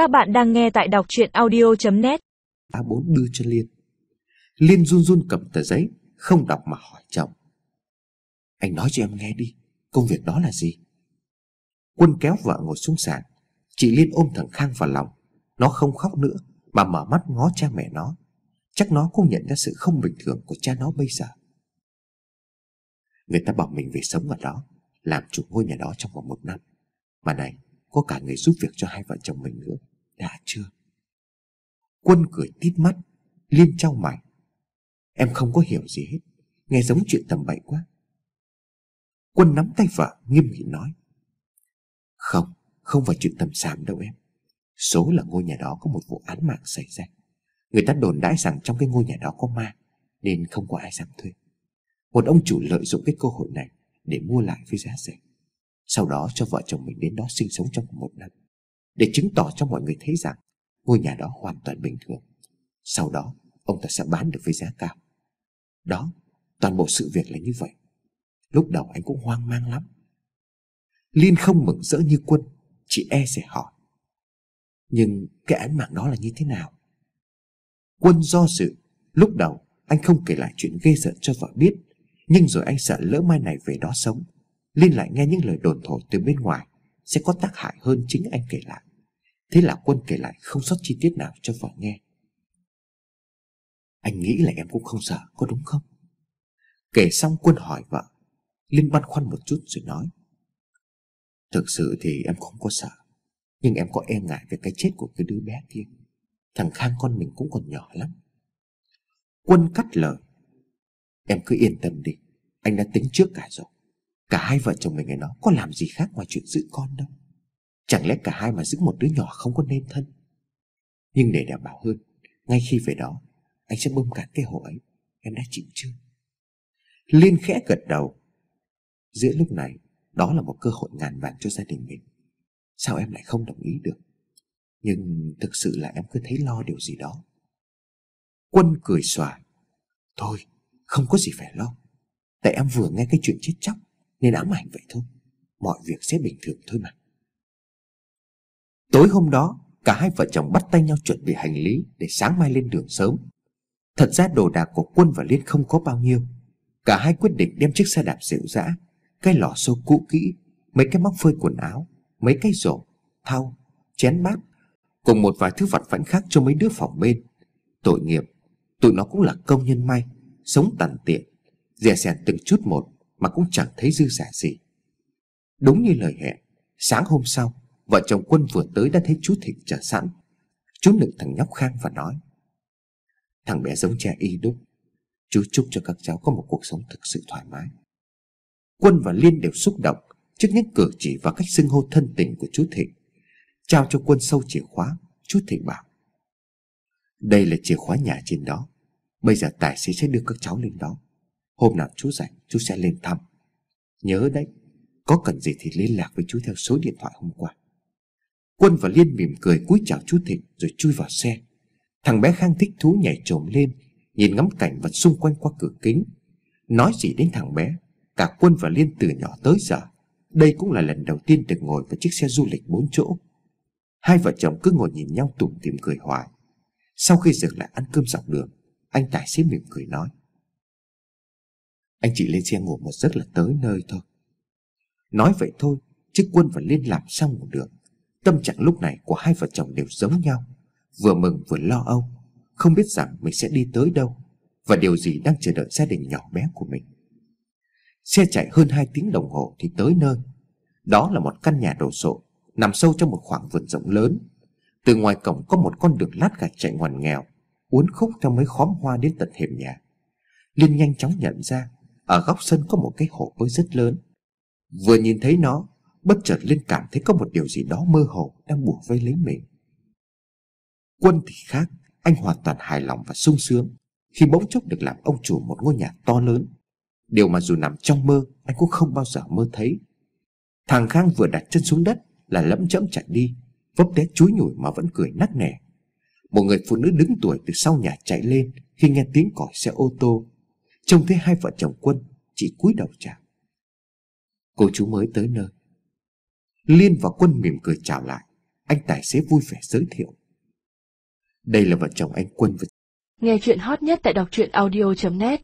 Các bạn đang nghe tại đọc chuyện audio.net A4 đưa cho Liên. Liên run run cầm tờ giấy, Không đọc mà hỏi chồng. Anh nói cho em nghe đi, Công việc đó là gì? Quân kéo vợ ngồi xuống sàn, Chị Liên ôm thằng Khang vào lòng. Nó không khóc nữa, Mà mở mắt ngó cha mẹ nó. Chắc nó cũng nhận ra sự không bình thường của cha nó bây giờ. Người ta bảo mình về sống ở đó, Làm chủ ngôi nhà đó trong vòng một năm. Mà này, Có cả người giúp việc cho hai vợ chồng mình nữa. Đã chưa? Quân cười tít mắt, liêm trao mày. Em không có hiểu gì hết, Nghe giống chuyện tầm bậy quá. Quân nắm tay vợ, nghiêm nghị nói. Không Không phải chuyện tầm xàm đâu em. Số là ngôi nhà đó có một vụ án mạng xảy ra. Người ta đồn đãi rằng trong cái ngôi nhà đó có ma, Nên không có ai dám thuê. Một ông chủ lợi dụng cái cơ hội này Để mua lại với giá rẻ. Sau đó cho vợ chồng mình đến đó sinh sống trong một năm. Để chứng tỏ cho mọi người thấy rằng Ngôi nhà đó hoàn toàn bình thường. Sau đó, ông ta sẽ bán được với giá cao. Đó, Toàn bộ sự việc là như vậy. Lúc đầu anh cũng hoang mang lắm. Liên không mừng rỡ như quân, Chị e sẽ hỏi. Nhưng cái án mạng đó là như thế nào? Quân do dự. Lúc đầu, anh không kể lại chuyện ghê sợ cho vợ biết. Nhưng rồi anh sợ lỡ mai này về đó sống Liên lại nghe những lời đồn thổi từ bên ngoài, Sẽ có tác hại hơn chính anh kể lại. Thế là quân kể lại không sót chi tiết nào cho vợ nghe. Anh nghĩ là em cũng không sợ, có đúng không? Kể xong quân hỏi vợ. Linh băn khoăn một chút rồi nói. Thực sự thì em không có sợ, Nhưng em có e ngại về cái chết của cái đứa bé kia. Thằng Khang con mình cũng còn nhỏ lắm. Quân cắt lời. Em cứ yên tâm đi, Anh đã tính trước cả rồi. Cả hai vợ chồng mình ấy nó có làm gì khác ngoài chuyện giữ con đâu. Chẳng lẽ cả hai mà giữ một đứa nhỏ không có nên thân? Nhưng để đảm bảo hơn, Ngay khi về đó, Anh sẽ bơm cạn cái hồ ấy, Em đã chịu chưa? Liên khẽ gật đầu. Giữa lúc này, Đó là một cơ hội ngàn vàng cho gia đình mình. Sao em lại không đồng ý được? Nhưng thực sự là em cứ thấy lo điều gì đó. Quân cười xòa. Thôi, không có gì phải lo. Tại em vừa nghe cái chuyện chết chóc, Nên ám ảnh vậy thôi. Mọi việc sẽ bình thường thôi mà. Tối hôm đó Cả hai vợ chồng bắt tay nhau chuẩn bị hành lý Để sáng mai lên đường sớm. Thật ra đồ đạc của Quân và Liên không có bao nhiêu. Cả hai quyết định đem chiếc xe đạp dịu dã Cái lò xô cũ kỹ Mấy cái móc phơi quần áo Mấy cái rổ, thau, chén bát Cùng một vài thứ vặt vãnh khác cho mấy đứa phòng bên. Tội nghiệp Tụi nó cũng là công nhân may Sống tàn tiện Dè sèn từng chút một Mà cũng chẳng thấy dư giả gì. Đúng như lời hẹn Sáng hôm sau Vợ chồng quân vừa tới đã thấy chú Thịnh chờ sẵn. Chú nựng thằng nhóc Khang và nói, Thằng bé giống cha y đúc. Chú chúc cho các cháu có một cuộc sống thực sự thoải mái. Quân và Liên đều xúc động Trước những cử chỉ và cách xưng hô thân tình của chú Thịnh. Trao cho quân sâu chìa khóa, Chú Thịnh bảo, Đây là chìa khóa nhà trên đó. Bây giờ tài xế sẽ đưa các cháu lên đó. Hôm nào chú rảnh, chú sẽ lên thăm. Nhớ đấy, Có cần gì thì liên lạc với chú theo số điện thoại hôm qua. Quân và Liên mỉm cười cúi chào chú Thịnh Rồi chui vào xe. Thằng bé Khang thích thú nhảy trồm lên, Nhìn ngắm cảnh vật xung quanh qua cửa kính. Nói gì đến thằng bé, Cả Quân và Liên từ nhỏ tới giờ, Đây cũng là lần đầu tiên được ngồi vào chiếc xe du lịch bốn chỗ. Hai vợ chồng cứ ngồi nhìn nhau tủm tỉm cười hoài. Sau khi dừng lại ăn cơm dọc đường, Anh tài xế mỉm cười nói, Anh chỉ lên xe ngủ một giấc là tới nơi thôi. Nói vậy thôi, Chứ Quân và Liên làm sao ngủ được. Tâm trạng lúc này của hai vợ chồng đều giống nhau. Vừa mừng vừa lo âu, Không biết rằng mình sẽ đi tới đâu Và điều gì đang chờ đợi gia đình nhỏ bé của mình. Xe chạy hơn 2 tiếng đồng hồ thì tới nơi. Đó là một căn nhà đồ sộ, Nằm sâu trong một khoảng vườn rộng lớn. Từ ngoài cổng có một con đường lát gạch chạy ngoằn nghèo, Uốn khúc theo mấy khóm hoa đến tận thềm nhà. Liên nhanh chóng nhận ra, Ở góc sân có một cái hồ bơi rất lớn. Vừa nhìn thấy nó Bất chợt Liên cảm thấy có một điều gì đó mơ hồ Đang buộc vây lấy mình. Quân thì khác, Anh hoàn toàn hài lòng và sung sướng. Khi bỗng chốc được làm ông chủ một ngôi nhà to lớn, Điều mà dù nằm trong mơ, Anh cũng không bao giờ mơ thấy. Thằng Khang vừa đặt chân xuống đất Là lẫm chẫm chạy đi, Vấp té chúi nhủi mà vẫn cười nắc nẻ. Một người phụ nữ đứng tuổi từ sau nhà chạy lên Khi nghe tiếng còi xe ô tô. Trông thấy hai vợ chồng quân Chỉ cúi đầu chào. Cô chú mới tới nơi Liên và quân mỉm cười chào lại. Anh tài xế vui vẻ giới thiệu. Đây là vợ chồng anh Quân và Nghe chuyện hot nhất tại đọc truyện audio.net